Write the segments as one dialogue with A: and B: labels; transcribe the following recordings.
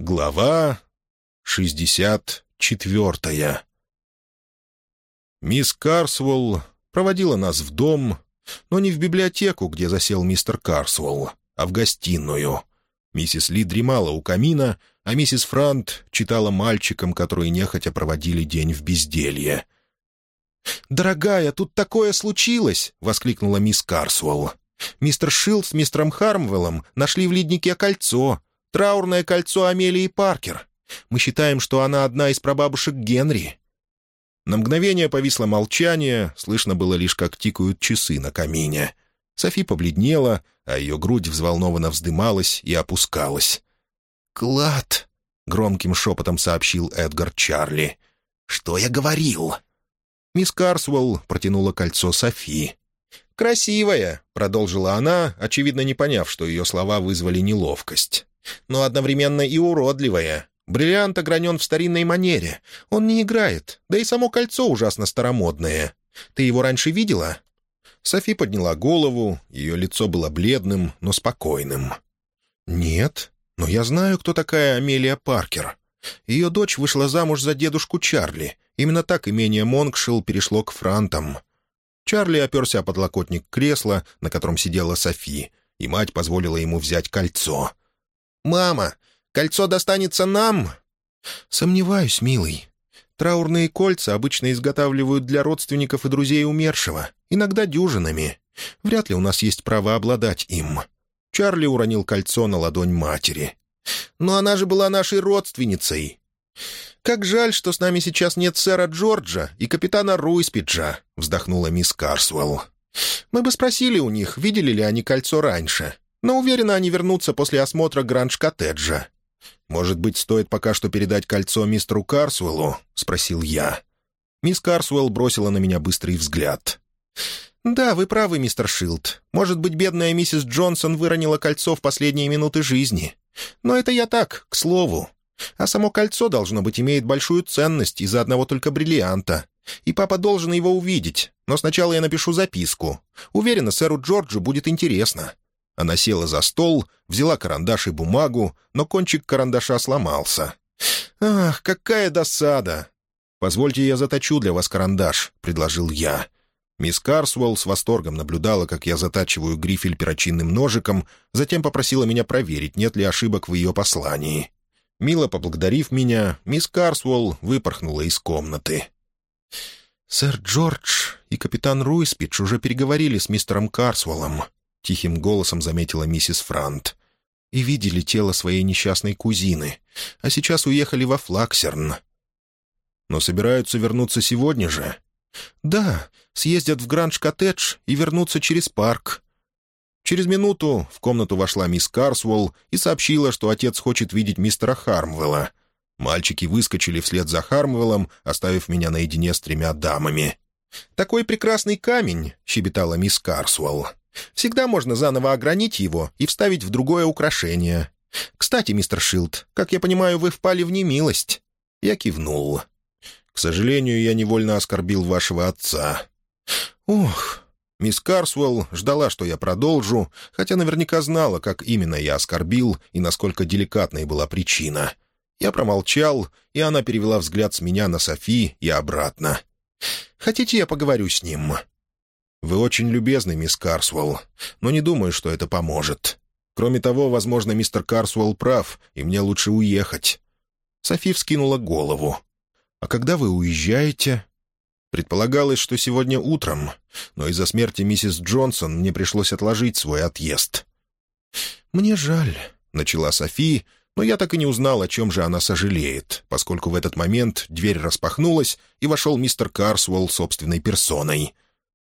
A: Глава шестьдесят четвертая Мисс Карсвелл проводила нас в дом, но не в библиотеку, где засел мистер Карсвелл, а в гостиную. Миссис Ли дремала у камина, а миссис Франт читала мальчикам, которые нехотя проводили день в безделье. «Дорогая, тут такое случилось!» — воскликнула мисс Карсвелл. «Мистер Шилд с мистером Хармвеллом нашли в леднике кольцо, траурное кольцо Амелии Паркер. Мы считаем, что она одна из прабабушек Генри». На мгновение повисло молчание, слышно было лишь, как тикают часы на камине. Софи побледнела, а ее грудь взволнованно вздымалась и опускалась. «Клад!» — громким шепотом сообщил Эдгар Чарли. «Что я говорил?» Мисс Карсвелл протянула кольцо Софи. «Красивая», — продолжила она, очевидно не поняв, что ее слова вызвали неловкость. «Но одновременно и уродливая. Бриллиант огранен в старинной манере. Он не играет, да и само кольцо ужасно старомодное. Ты его раньше видела?» Софи подняла голову, ее лицо было бледным, но спокойным. «Нет, но я знаю, кто такая Амелия Паркер. Ее дочь вышла замуж за дедушку Чарли. Именно так имение Монкшилл перешло к франтам. Чарли оперся о подлокотник кресла, на котором сидела Софи, и мать позволила ему взять кольцо. «Мама, кольцо достанется нам?» «Сомневаюсь, милый. Траурные кольца обычно изготавливают для родственников и друзей умершего, иногда дюжинами. Вряд ли у нас есть право обладать им». Чарли уронил кольцо на ладонь матери. «Но она же была нашей родственницей!» «Как жаль, что с нами сейчас нет сэра Джорджа и капитана Руиспиджа», — вздохнула мисс Карсвелл. «Мы бы спросили у них, видели ли они кольцо раньше, но уверена, они вернутся после осмотра Гранж-коттеджа». «Может быть, стоит пока что передать кольцо мистеру Карсвеллу?» — спросил я. Мисс Карсвелл бросила на меня быстрый взгляд. «Да, вы правы, мистер Шилд. Может быть, бедная миссис Джонсон выронила кольцо в последние минуты жизни. Но это я так, к слову. А само кольцо, должно быть, имеет большую ценность из-за одного только бриллианта. И папа должен его увидеть. Но сначала я напишу записку. Уверена, сэру Джорджу будет интересно». Она села за стол, взяла карандаш и бумагу, но кончик карандаша сломался. «Ах, какая досада!» «Позвольте, я заточу для вас карандаш», — предложил я. Мисс Карсуэлл с восторгом наблюдала, как я затачиваю грифель перочинным ножиком, затем попросила меня проверить, нет ли ошибок в ее послании. Мило поблагодарив меня, мисс Карсуэлл выпорхнула из комнаты. «Сэр Джордж и капитан Руиспидж уже переговорили с мистером Карсуэллом», — тихим голосом заметила миссис Франт. «И видели тело своей несчастной кузины, а сейчас уехали во Флаксерн». «Но собираются вернуться сегодня же?» «Да, съездят в Гранж-коттедж и вернутся через парк». Через минуту в комнату вошла мисс Карсвелл и сообщила, что отец хочет видеть мистера Хармвелла. Мальчики выскочили вслед за Хармвеллом, оставив меня наедине с тремя дамами. «Такой прекрасный камень», — щебетала мисс Карсвелл. «Всегда можно заново огранить его и вставить в другое украшение. Кстати, мистер Шилд, как я понимаю, вы впали в немилость». Я кивнул. «К сожалению, я невольно оскорбил вашего отца». «Ох!» Мисс Карсвелл ждала, что я продолжу, хотя наверняка знала, как именно я оскорбил и насколько деликатной была причина. Я промолчал, и она перевела взгляд с меня на Софи и обратно. «Хотите, я поговорю с ним?» «Вы очень любезны, мисс Карсвелл, но не думаю, что это поможет. Кроме того, возможно, мистер Карсвелл прав, и мне лучше уехать». Софи вскинула голову. «А когда вы уезжаете?» Предполагалось, что сегодня утром, но из-за смерти миссис Джонсон мне пришлось отложить свой отъезд. «Мне жаль», — начала Софи, но я так и не узнал, о чем же она сожалеет, поскольку в этот момент дверь распахнулась, и вошел мистер Карсуэлл собственной персоной.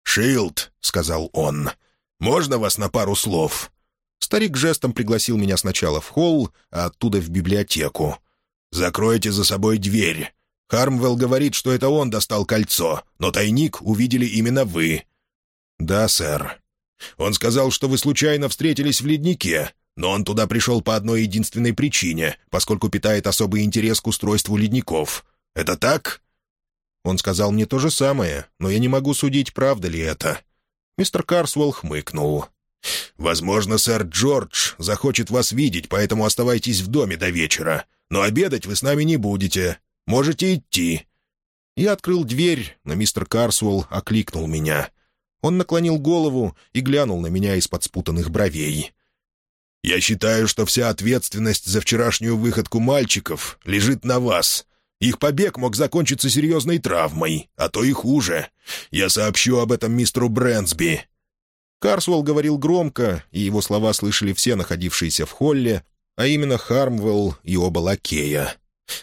A: «Шилд», — сказал он, — «можно вас на пару слов?» Старик жестом пригласил меня сначала в холл, а оттуда в библиотеку. «Закройте за собой дверь. Хармвелл говорит, что это он достал кольцо, но тайник увидели именно вы». «Да, сэр». «Он сказал, что вы случайно встретились в леднике, но он туда пришел по одной единственной причине, поскольку питает особый интерес к устройству ледников. Это так?» Он сказал мне то же самое, но я не могу судить, правда ли это. Мистер Карсвелл хмыкнул. «Возможно, сэр Джордж захочет вас видеть, поэтому оставайтесь в доме до вечера. но обедать вы с нами не будете. Можете идти». Я открыл дверь, но мистер Карсуэлл окликнул меня. Он наклонил голову и глянул на меня из-под спутанных бровей. «Я считаю, что вся ответственность за вчерашнюю выходку мальчиков лежит на вас. Их побег мог закончиться серьезной травмой, а то и хуже. Я сообщу об этом мистеру Брэнсби». Карсуэлл говорил громко, и его слова слышали все находившиеся в холле, а именно Хармвелл и оба лакея.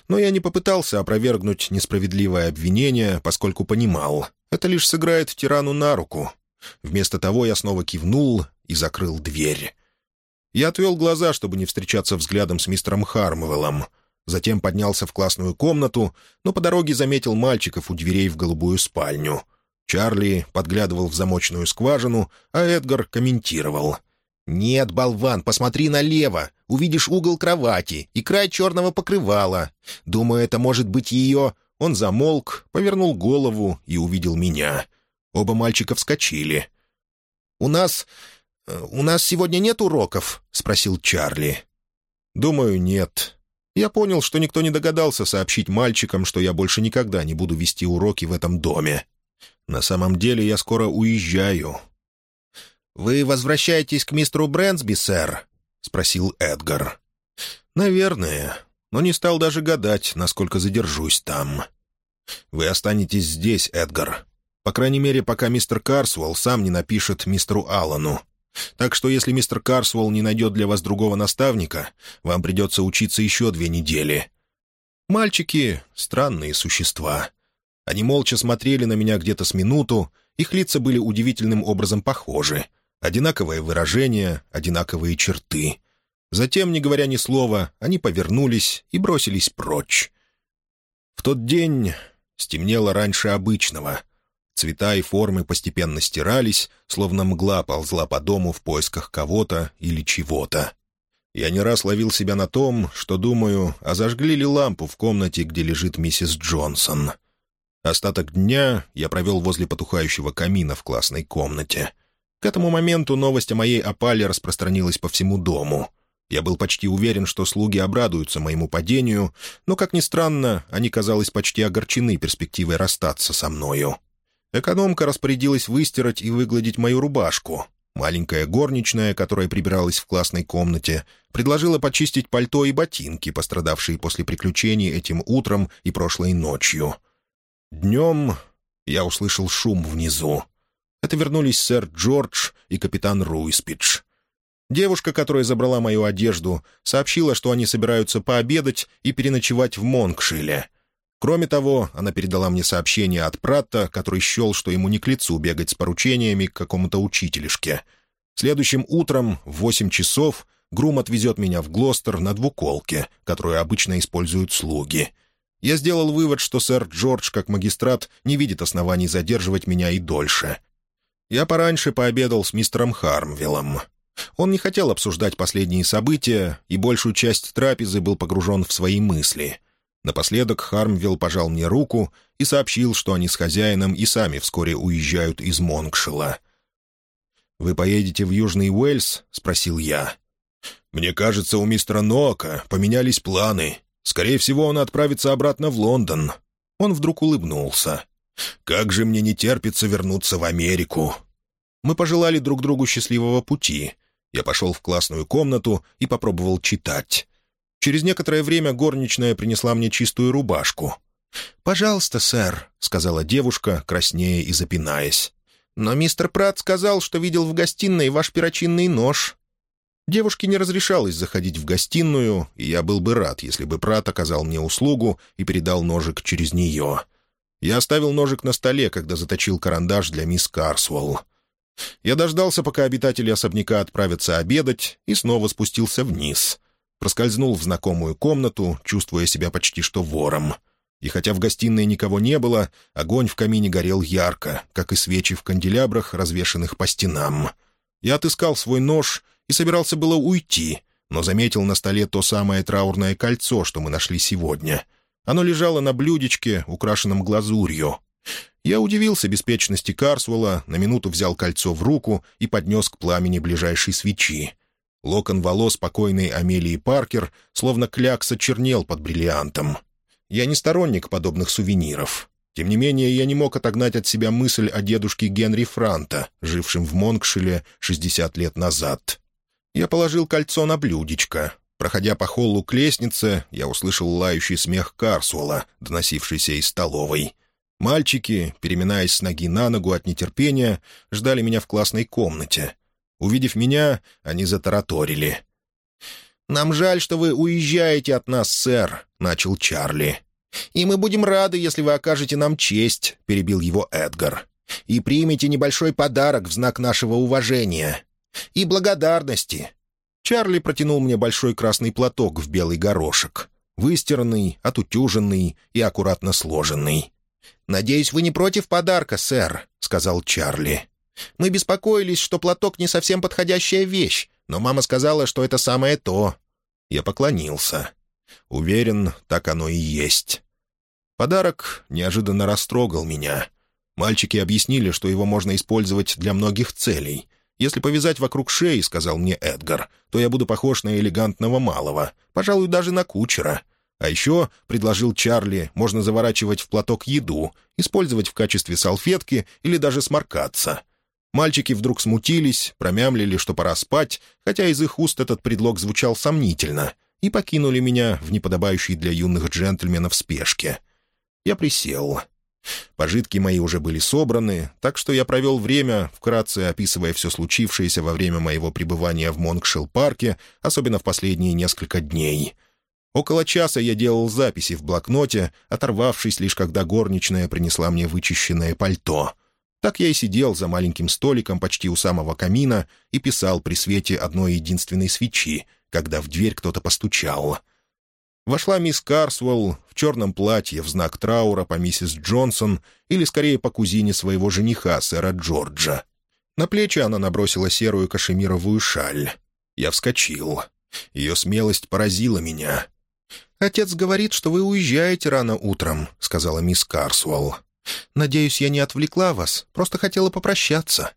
A: Но я не попытался опровергнуть несправедливое обвинение, поскольку понимал, это лишь сыграет тирану на руку. Вместо того я снова кивнул и закрыл дверь. Я отвел глаза, чтобы не встречаться взглядом с мистером Хармвеллом. Затем поднялся в классную комнату, но по дороге заметил мальчиков у дверей в голубую спальню. Чарли подглядывал в замочную скважину, а Эдгар комментировал. «Нет, болван, посмотри налево. Увидишь угол кровати и край черного покрывала. Думаю, это может быть ее...» Он замолк, повернул голову и увидел меня. Оба мальчика вскочили. «У нас «У нас сегодня нет уроков?» — спросил Чарли. «Думаю, нет. Я понял, что никто не догадался сообщить мальчикам, что я больше никогда не буду вести уроки в этом доме. На самом деле я скоро уезжаю». «Вы возвращаетесь к мистеру Брэнсби, сэр?» — спросил Эдгар. «Наверное, но не стал даже гадать, насколько задержусь там. Вы останетесь здесь, Эдгар. По крайней мере, пока мистер Карсуэлл сам не напишет мистеру Аллану. Так что если мистер Карсуэлл не найдет для вас другого наставника, вам придется учиться еще две недели. Мальчики — странные существа. Они молча смотрели на меня где-то с минуту, их лица были удивительным образом похожи. Одинаковое выражение, одинаковые черты. Затем, не говоря ни слова, они повернулись и бросились прочь. В тот день стемнело раньше обычного — Цвета и формы постепенно стирались, словно мгла ползла по дому в поисках кого-то или чего-то. Я не раз ловил себя на том, что думаю, а зажгли ли лампу в комнате, где лежит миссис Джонсон. Остаток дня я провел возле потухающего камина в классной комнате. К этому моменту новость о моей опале распространилась по всему дому. Я был почти уверен, что слуги обрадуются моему падению, но, как ни странно, они, казалось, почти огорчены перспективой расстаться со мною. Экономка распорядилась выстирать и выгладить мою рубашку. Маленькая горничная, которая прибиралась в классной комнате, предложила почистить пальто и ботинки, пострадавшие после приключений этим утром и прошлой ночью. Днем я услышал шум внизу. Это вернулись сэр Джордж и капитан Руиспидж. Девушка, которая забрала мою одежду, сообщила, что они собираются пообедать и переночевать в Монкшиле — Кроме того, она передала мне сообщение от Пратта, который счел, что ему не к лицу бегать с поручениями к какому-то учителешке. Следующим утром в восемь часов Грум отвезет меня в Глостер на двуколке, которую обычно используют слуги. Я сделал вывод, что сэр Джордж, как магистрат, не видит оснований задерживать меня и дольше. Я пораньше пообедал с мистером Хармвиллом. Он не хотел обсуждать последние события, и большую часть трапезы был погружен в свои мысли — Напоследок Хармвилл пожал мне руку и сообщил, что они с хозяином и сами вскоре уезжают из Монкшила. «Вы поедете в Южный Уэльс?» — спросил я. «Мне кажется, у мистера Ноака поменялись планы. Скорее всего, он отправится обратно в Лондон». Он вдруг улыбнулся. «Как же мне не терпится вернуться в Америку!» Мы пожелали друг другу счастливого пути. Я пошел в классную комнату и попробовал читать. Через некоторое время горничная принесла мне чистую рубашку. «Пожалуйста, сэр», — сказала девушка, краснея и запинаясь. «Но мистер Пратт сказал, что видел в гостиной ваш перочинный нож». Девушке не разрешалось заходить в гостиную, и я был бы рад, если бы Пратт оказал мне услугу и передал ножик через нее. Я оставил ножик на столе, когда заточил карандаш для мисс Карсуэлл. Я дождался, пока обитатели особняка отправятся обедать, и снова спустился вниз проскользнул в знакомую комнату, чувствуя себя почти что вором. И хотя в гостиной никого не было, огонь в камине горел ярко, как и свечи в канделябрах, развешанных по стенам. Я отыскал свой нож и собирался было уйти, но заметил на столе то самое траурное кольцо, что мы нашли сегодня. Оно лежало на блюдечке, украшенном глазурью. Я удивился беспечности Карсвелла, на минуту взял кольцо в руку и поднес к пламени ближайшей свечи. Локон волос покойной Амелии Паркер словно клякса чернел под бриллиантом. Я не сторонник подобных сувениров. Тем не менее, я не мог отогнать от себя мысль о дедушке Генри Франта, жившем в Монкшиле 60 лет назад. Я положил кольцо на блюдечко. Проходя по холлу к лестнице, я услышал лающий смех Карсуэлла, доносившийся из столовой. Мальчики, переминаясь с ноги на ногу от нетерпения, ждали меня в классной комнате. Увидев меня, они затараторили. «Нам жаль, что вы уезжаете от нас, сэр», — начал Чарли. «И мы будем рады, если вы окажете нам честь», — перебил его Эдгар. «И примите небольшой подарок в знак нашего уважения. И благодарности». Чарли протянул мне большой красный платок в белый горошек. Выстиранный, отутюженный и аккуратно сложенный. «Надеюсь, вы не против подарка, сэр», — сказал Чарли. «Мы беспокоились, что платок не совсем подходящая вещь, но мама сказала, что это самое то». Я поклонился. Уверен, так оно и есть. Подарок неожиданно растрогал меня. Мальчики объяснили, что его можно использовать для многих целей. «Если повязать вокруг шеи, — сказал мне Эдгар, — то я буду похож на элегантного малого, пожалуй, даже на кучера. А еще, — предложил Чарли, — можно заворачивать в платок еду, использовать в качестве салфетки или даже сморкаться. Мальчики вдруг смутились, промямлили, что пора спать, хотя из их уст этот предлог звучал сомнительно — и покинули меня в неподобающей для юных джентльменов спешке. Я присел. Пожитки мои уже были собраны, так что я провел время, вкратце описывая все случившееся во время моего пребывания в Монкшилл-парке, особенно в последние несколько дней. Около часа я делал записи в блокноте, оторвавшись лишь когда горничная принесла мне вычищенное пальто. Так я и сидел за маленьким столиком почти у самого камина и писал при свете одной единственной свечи, когда в дверь кто-то постучал. Вошла мисс Карсвелл в черном платье в знак траура по миссис Джонсон или, скорее, по кузине своего жениха, сэра Джорджа. На плечи она набросила серую кашемировую шаль. Я вскочил. Ее смелость поразила меня. «Отец говорит, что вы уезжаете рано утром», — сказала мисс Карсвелл. «Надеюсь, я не отвлекла вас, просто хотела попрощаться».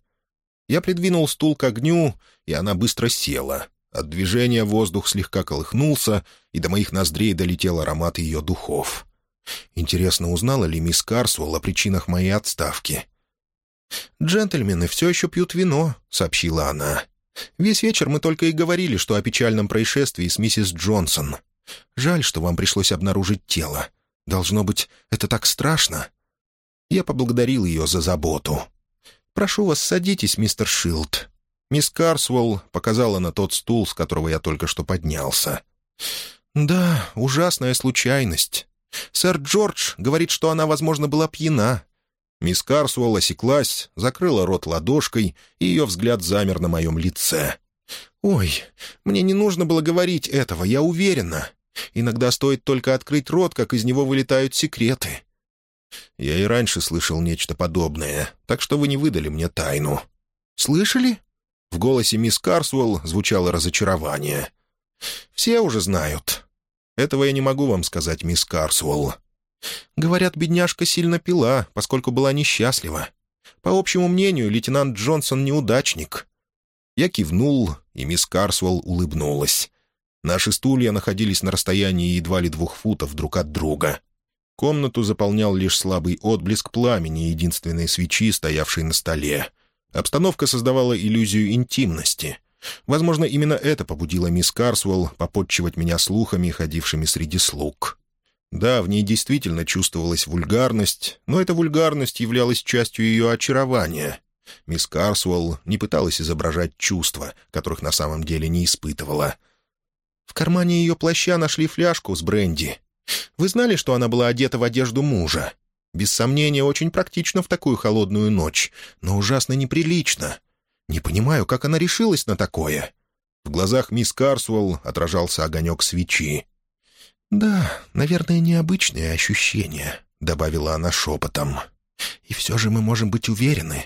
A: Я придвинул стул к огню, и она быстро села. От движения воздух слегка колыхнулся, и до моих ноздрей долетел аромат ее духов. Интересно, узнала ли мисс Карсуэлл о причинах моей отставки? «Джентльмены все еще пьют вино», — сообщила она. «Весь вечер мы только и говорили, что о печальном происшествии с миссис Джонсон. Жаль, что вам пришлось обнаружить тело. Должно быть, это так страшно». Я поблагодарил ее за заботу. «Прошу вас, садитесь, мистер Шилд. Мисс Карсвелл показала на тот стул, с которого я только что поднялся. «Да, ужасная случайность. Сэр Джордж говорит, что она, возможно, была пьяна». Мисс Карсуэлл осеклась, закрыла рот ладошкой, и ее взгляд замер на моем лице. «Ой, мне не нужно было говорить этого, я уверена. Иногда стоит только открыть рот, как из него вылетают секреты». «Я и раньше слышал нечто подобное, так что вы не выдали мне тайну». «Слышали?» В голосе мисс Карсуэлл звучало разочарование. «Все уже знают. Этого я не могу вам сказать, мисс Карсуэлл. Говорят, бедняжка сильно пила, поскольку была несчастлива. По общему мнению, лейтенант Джонсон неудачник». Я кивнул, и мисс Карсуэлл улыбнулась. Наши стулья находились на расстоянии едва ли двух футов друг от друга. Комнату заполнял лишь слабый отблеск пламени единственной свечи, стоявшей на столе. Обстановка создавала иллюзию интимности. Возможно, именно это побудило мисс Карсуэлл попотчевать меня слухами, ходившими среди слуг. Да, в ней действительно чувствовалась вульгарность, но эта вульгарность являлась частью ее очарования. Мисс Карсуэлл не пыталась изображать чувства, которых на самом деле не испытывала. В кармане ее плаща нашли фляжку с бренди. Вы знали, что она была одета в одежду мужа? Без сомнения, очень практично в такую холодную ночь, но ужасно неприлично. Не понимаю, как она решилась на такое». В глазах мисс Карсуэлл отражался огонек свечи. «Да, наверное, необычные ощущения», — добавила она шепотом. «И все же мы можем быть уверены.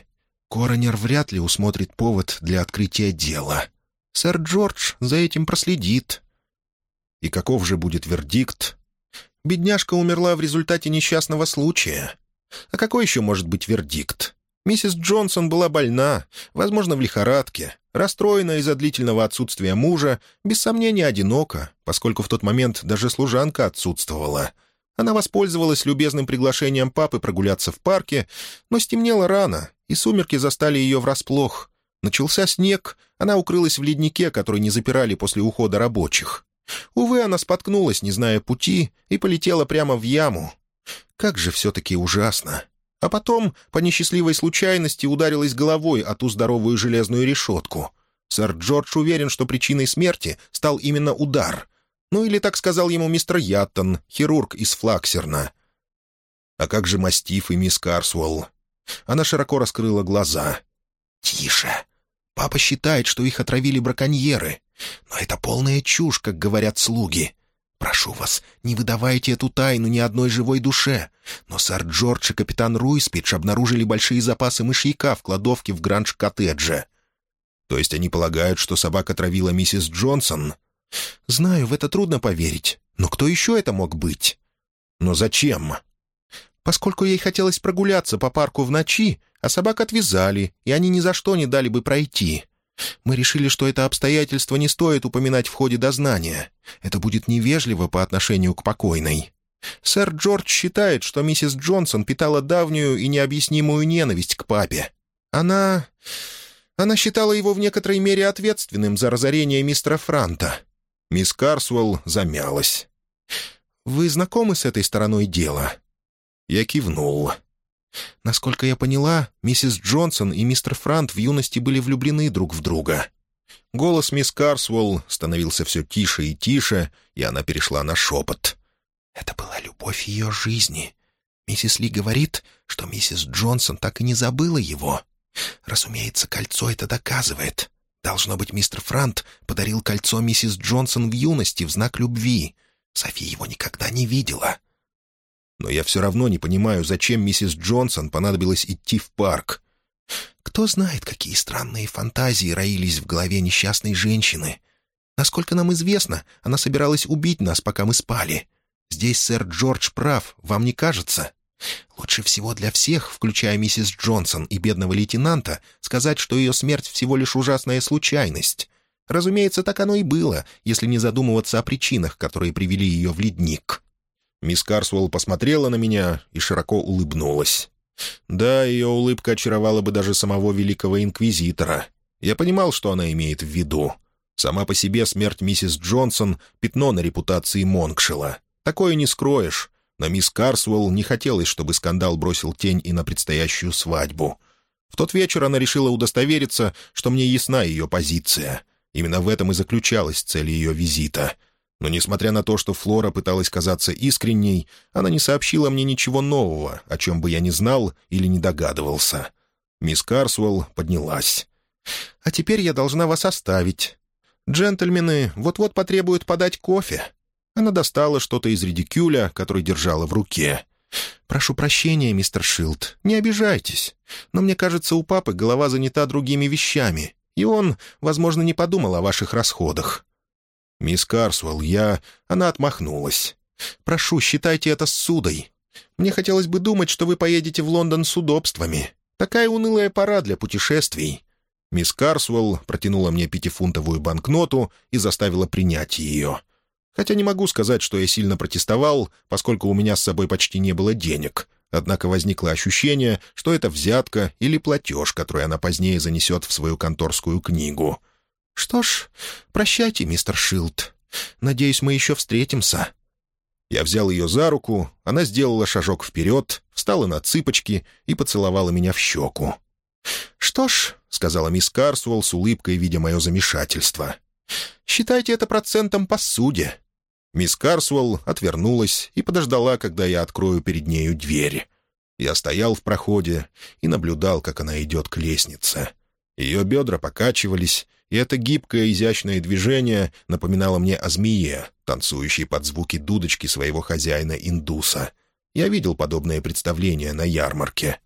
A: Коронер вряд ли усмотрит повод для открытия дела. Сэр Джордж за этим проследит». «И каков же будет вердикт?» Бедняжка умерла в результате несчастного случая. А какой еще может быть вердикт? Миссис Джонсон была больна, возможно, в лихорадке. Расстроена из-за длительного отсутствия мужа, без сомнения одинока, поскольку в тот момент даже служанка отсутствовала. Она воспользовалась любезным приглашением папы прогуляться в парке, но стемнело рано, и сумерки застали ее врасплох. Начался снег, она укрылась в леднике, который не запирали после ухода рабочих. Увы, она споткнулась, не зная пути, и полетела прямо в яму. Как же все-таки ужасно. А потом, по несчастливой случайности, ударилась головой о ту здоровую железную решетку. Сэр Джордж уверен, что причиной смерти стал именно удар. Ну или так сказал ему мистер Яттон, хирург из Флаксерна. А как же мастиф и мисс Карсуэлл? Она широко раскрыла глаза. «Тише. Папа считает, что их отравили браконьеры. Но это полная чушь, как говорят слуги. Прошу вас, не выдавайте эту тайну ни одной живой душе. Но сэр Джордж и капитан Руиспидж обнаружили большие запасы мышьяка в кладовке в Гранж-коттедже. То есть они полагают, что собака травила миссис Джонсон? Знаю, в это трудно поверить. Но кто еще это мог быть? Но зачем? Поскольку ей хотелось прогуляться по парку в ночи, а собак отвязали, и они ни за что не дали бы пройти. Мы решили, что это обстоятельство не стоит упоминать в ходе дознания. Это будет невежливо по отношению к покойной. Сэр Джордж считает, что миссис Джонсон питала давнюю и необъяснимую ненависть к папе. Она... она считала его в некоторой мере ответственным за разорение мистера Франта. Мисс Карсуэлл замялась. «Вы знакомы с этой стороной дела?» Я кивнул. Насколько я поняла, миссис Джонсон и мистер Франт в юности были влюблены друг в друга. Голос мисс Карсвелл становился все тише и тише, и она перешла на шепот. «Это была любовь ее жизни. Миссис Ли говорит, что миссис Джонсон так и не забыла его. Разумеется, кольцо это доказывает. Должно быть, мистер Франт подарил кольцо миссис Джонсон в юности в знак любви. Софи его никогда не видела но я все равно не понимаю, зачем миссис Джонсон понадобилось идти в парк. Кто знает, какие странные фантазии роились в голове несчастной женщины. Насколько нам известно, она собиралась убить нас, пока мы спали. Здесь сэр Джордж прав, вам не кажется? Лучше всего для всех, включая миссис Джонсон и бедного лейтенанта, сказать, что ее смерть всего лишь ужасная случайность. Разумеется, так оно и было, если не задумываться о причинах, которые привели ее в ледник. Мисс Карсуэлл посмотрела на меня и широко улыбнулась. Да, ее улыбка очаровала бы даже самого великого инквизитора. Я понимал, что она имеет в виду. Сама по себе смерть миссис Джонсон — пятно на репутации Монкшела. Такое не скроешь. Но мисс Карсуэлл не хотелось, чтобы скандал бросил тень и на предстоящую свадьбу. В тот вечер она решила удостовериться, что мне ясна ее позиция. Именно в этом и заключалась цель ее визита — но, несмотря на то, что Флора пыталась казаться искренней, она не сообщила мне ничего нового, о чем бы я не знал или не догадывался. Мисс Карсуэлл поднялась. «А теперь я должна вас оставить. Джентльмены вот-вот потребуют подать кофе». Она достала что-то из редикюля, который держала в руке. «Прошу прощения, мистер Шилд, не обижайтесь. Но мне кажется, у папы голова занята другими вещами, и он, возможно, не подумал о ваших расходах. «Мисс Карсуэлл, я...» Она отмахнулась. «Прошу, считайте это ссудой. Мне хотелось бы думать, что вы поедете в Лондон с удобствами. Такая унылая пора для путешествий». Мисс Карсуэлл протянула мне пятифунтовую банкноту и заставила принять ее. Хотя не могу сказать, что я сильно протестовал, поскольку у меня с собой почти не было денег. Однако возникло ощущение, что это взятка или платеж, который она позднее занесет в свою конторскую книгу. «Что ж, прощайте, мистер Шилд. Надеюсь, мы еще встретимся». Я взял ее за руку, она сделала шажок вперед, встала на цыпочки и поцеловала меня в щеку. «Что ж», — сказала мисс Карсуэлл с улыбкой, видя мое замешательство, — «считайте это процентом по суде». Мисс Карсуэлл отвернулась и подождала, когда я открою перед нею дверь. Я стоял в проходе и наблюдал, как она идет к лестнице. Ее бедра покачивались, и это гибкое изящное движение напоминало мне о змее, танцующей под звуки дудочки своего хозяина-индуса. Я видел подобное представление на ярмарке.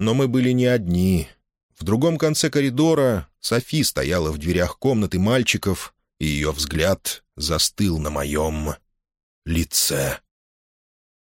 A: Но мы были не одни. В другом конце коридора Софи стояла в дверях комнаты мальчиков, и ее взгляд застыл на моем лице.